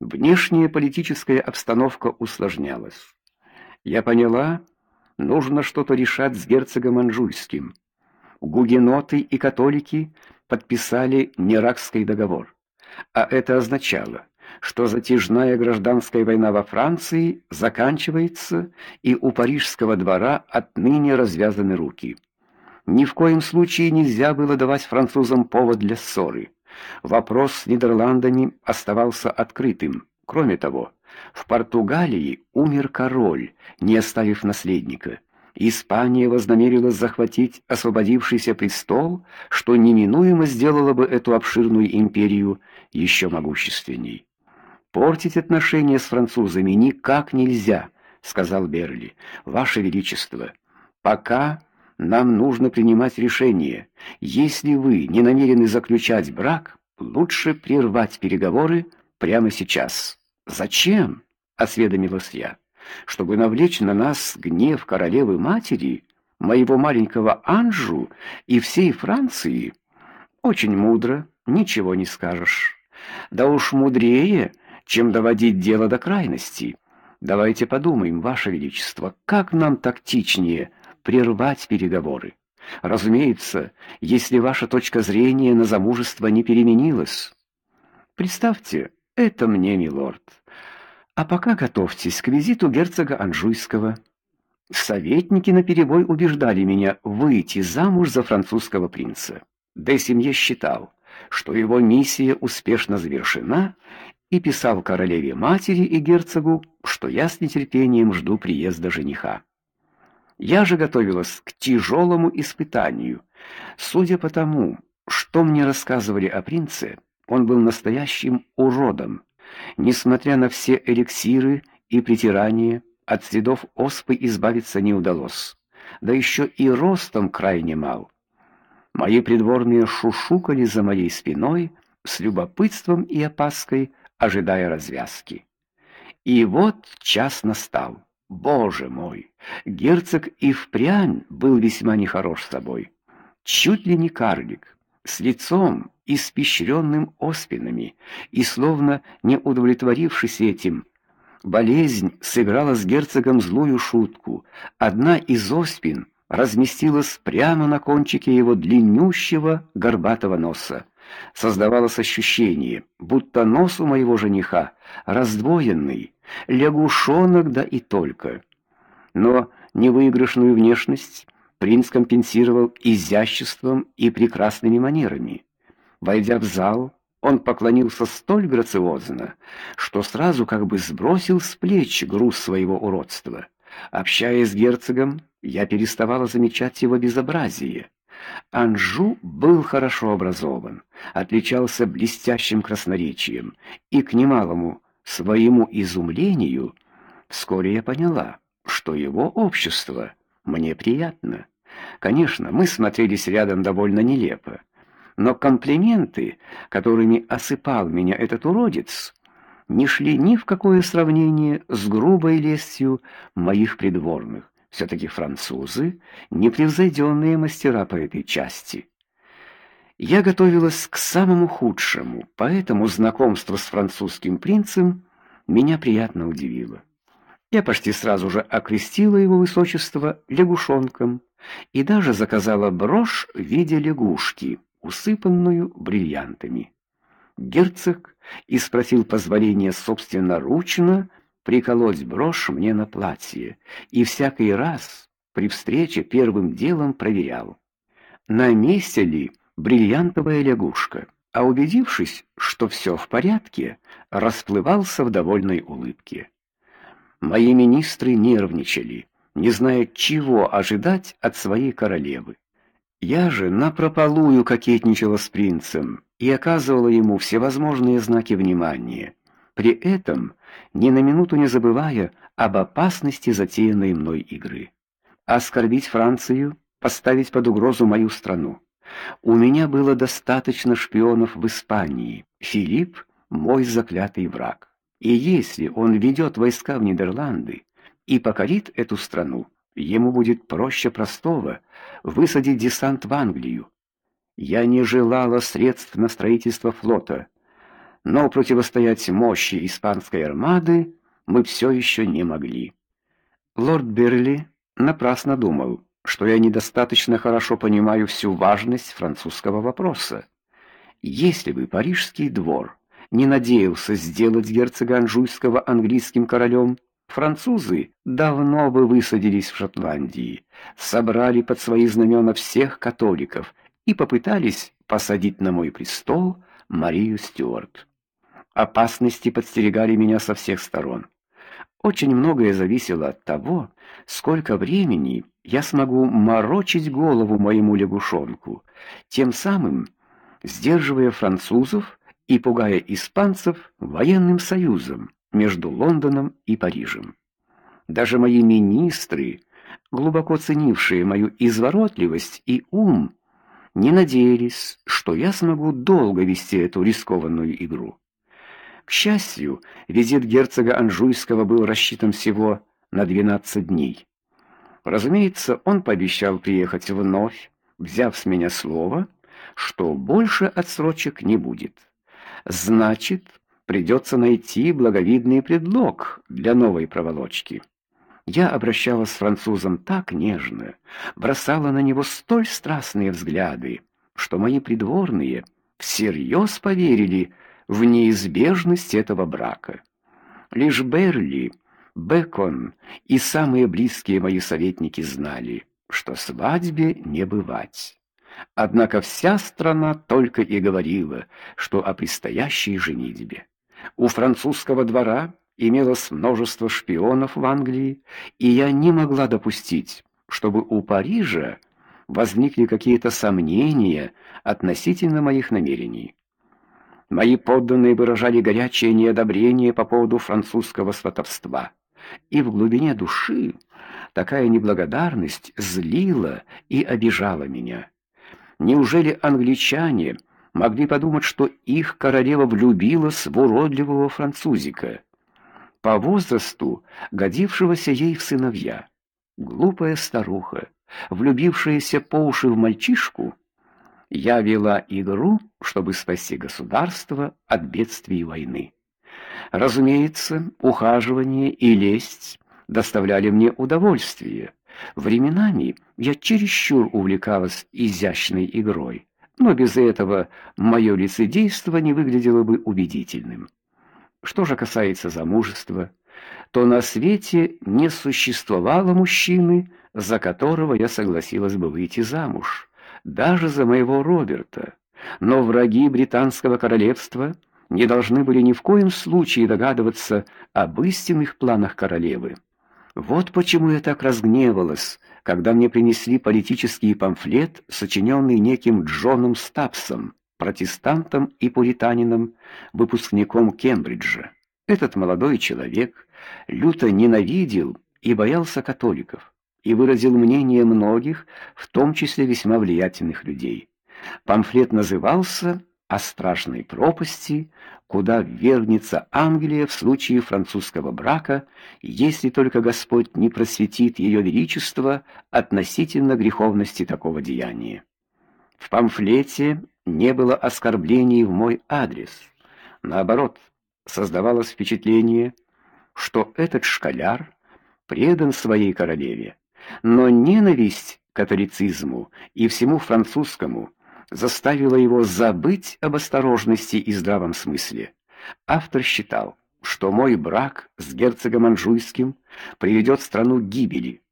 Внешняя политическая обстановка усложнялась. Я поняла, нужно что-то решать с герцогом Анжуйским. Гугеноты и католики подписали Неракский договор, а это означало, что затяжная гражданская война во Франции заканчивается, и у парижского двора отныне развязаны руки. Ни в коем случае нельзя было давать французам повод для ссоры. Вопрос с Нидерландами оставался открытым. Кроме того, в Португалии умер король, не оставив наследника. Испания вознамерилась захватить освободившийся престол, что неминуемо сделало бы эту обширную империю еще могущественней. Портить отношения с французами никак нельзя, сказал Берли. Ваше величество, пока нам нужно принимать решение. Если вы не намерены заключать брак, лучше прервать переговоры прямо сейчас. Зачем? осведомилась я. Чтобы навлечь на нас гнев королевы матери, моего маленького Анжу и всей Франции. Очень мудро, ничего не скажешь. Да уж мудрее, чем доводить дело до крайности. Давайте подумаем, ваше величество, как нам тактичнее прервать переговоры. Разумеется, если ваша точка зрения на замужество не переменилась. Представьте, это мне, милорд. А пока готовьтесь к визиту герцога Анжуйского. Советники наперебой убеждали меня выйти замуж за французского принца. Десимье считал, что его миссия успешно завершена, и писал королеве матери и герцогу, что я с нетерпением жду приезда жениха. Я же готовилась к тяжелому испытанию. Судя по тому, что мне рассказывали о принце, он был настоящим уродом. Несмотря на все эликсиры и притирания, от следов оспы избавиться не удалось. Да еще и ростом крайне мал. Мои придворные шушукали за моей спиной с любопытством и опаской, ожидая развязки. И вот час настал. Боже мой, герцог и впрямь был весьма нехорош собой. Чуть ли не карлик, с лицом испещренным оспинами, и словно не удовлетворившись этим, болезнь сыграла с герцогом злую шутку. Одна из оспин разместилась прямо на кончике его длиннющего горбатого носа. Создавалось ощущение, будто нос у моего жениха раздвоенный, лягушонок да и только. Но невыигрышную внешность принц компенсировал изяществом и прекрасными манерами. Войдя в зал, он поклонился столь грациозно, что сразу как бы сбросил с плеч груз своего уродства. Общаясь с герцогом, я переставала замечать его безобразие. Анжу был хорошо образован, отличался блестящим красноречием, и к немалому своему изумлению вскоре я поняла, что его общество мне приятно. Конечно, мы смотрелись рядом довольно нелепо, но комплименты, которыми осыпал меня этот уродец, не шли ни в какое сравнение с грубой лестью моих придворных. все таки французы непревзойденные мастера по этой части. Я готовилась к самому худшему, поэтому знакомство с французским принцем меня приятно удивило. Я почти сразу же окрестила его высочество лягушонком и даже заказала брошь в виде лягушки, усыпанную бриллиантами. Герцог и спросил позволения собственноручно приколоть брошь мне на платье, и всякий раз при встрече первым делом проверял, на месте ли бриллиантовая лягушка, а убедившись, что все в порядке, расплывался в довольной улыбке. Мои министры нервничали, не зная, чего ожидать от своей королевы. Я же напропалую кокетничала с принцем и оказывала ему всевозможные знаки внимания, при этом ни на минуту не забывая об опасности затеянной мной игры. Оскорбить Францию, поставить под угрозу мою страну. У меня было достаточно шпионов в Испании. Филипп мой заклятый враг. И если он ведет войска в Нидерланды и покорит эту страну, ему будет проще простого высадить десант в Англию. Я не желала средств на строительство флота, но противостоять мощи испанской армады мы все еще не могли. Лорд Берли напрасно думал, что я недостаточно хорошо понимаю всю важность французского вопроса. Если бы парижский двор не надеялся сделать герцога Анжуйского английским королем, французы давно бы высадились в Шотландии, собрали под свои знамена всех католиков и попытались посадить на мой престол Марию Стюарт. Опасности подстерегали меня со всех сторон. Очень многое зависело от того, сколько времени я смогу морочить голову моему лягушонку, тем самым сдерживая французов и пугая испанцев военным союзом между Лондоном и Парижем. Даже мои министры, глубоко ценившие мою изворотливость и ум, не надеялись, что я смогу долго вести эту рискованную игру. К счастью, визит герцога Анжуйского был рассчитан всего на 12 дней. Разумеется, он пообещал приехать вновь, взяв с меня слово, что больше отсрочек не будет. Значит, придется найти благовидный предлог для новой проволочки. Я обращалась с французом так нежно, бросала на него столь страстные взгляды, что мои придворные всерьез поверили в неизбежность этого брака. Лишь Берли, Бекон и самые близкие мои советники знали, что свадьбе не бывать. Однако вся страна только и говорила, что о предстоящей женитьбе. У французского двора имелось множество шпионов в Англии, и я не могла допустить, чтобы у Парижа возникли какие-то сомнения относительно моих намерений. Мои подданные выражали горячее неодобрение по поводу французского сватовства, и в глубине души такая неблагодарность злила и обижала меня. Неужели англичане могли подумать, что их королева влюбилась в уродливого французика, по возрасту годившегося ей в сыновья? Глупая старуха, влюбившаяся по уши в мальчишку, я вела игру, чтобы спасти государство от бедствий войны. Разумеется, ухаживание и лесть доставляли мне удовольствие. Временами я чересчур увлекалась изящной игрой, но без этого мое лицедейство не выглядело бы убедительным. Что же касается замужества, то на свете не существовало мужчины, за которого я согласилась бы выйти замуж, даже за моего Роберта. Но враги британского королевства не должны были ни в коем случае догадываться об истинных планах королевы. Вот почему я так разгневалась, когда мне принесли политический памфлет, сочиненный неким Джоном Стапсом, протестантом и пуританином, выпускником Кембриджа. Этот молодой человек люто ненавидел и боялся католиков и выразил мнение многих, в том числе весьма влиятельных людей. Памфлет назывался о страшной пропасти, куда вернется Англия в случае французского брака, если только Господь не просветит ее величество относительно греховности такого деяния. В памфлете не было оскорблений в мой адрес. Наоборот, создавалось впечатление, что этот школяр предан своей королеве, но ненависть к католицизму и всему французскому заставило его забыть об осторожности и здравом смысле. Автор считал, что мой брак с герцогом Анжуйским приведет страну к гибели.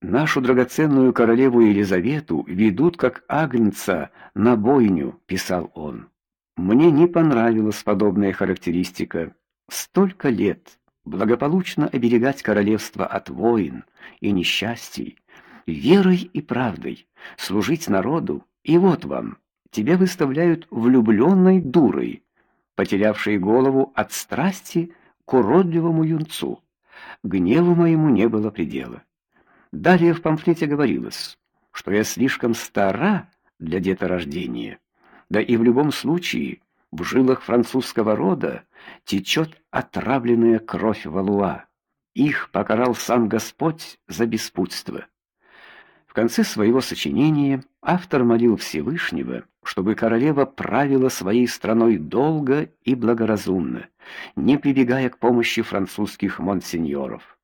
Нашу драгоценную королеву Елизавету ведут как агнца на бойню, писал он. Мне не понравилась подобная характеристика. Столько лет благополучно оберегать королевство от войн и несчастий, верой и правдой служить народу и вот вам, тебя выставляют влюбленной дурой, потерявшей голову от страсти к уродливому юнцу. Гневу моему не было предела. Далее в памфлете говорилось, что я слишком стара для деторождения. Да и в любом случае в жилах французского рода течет отравленная кровь Валуа. Их покарал сам Господь за беспутство. В конце своего сочинения автор молил Всевышнего, чтобы королева правила своей страной долго и благоразумно, не прибегая к помощи французских монсеньоров.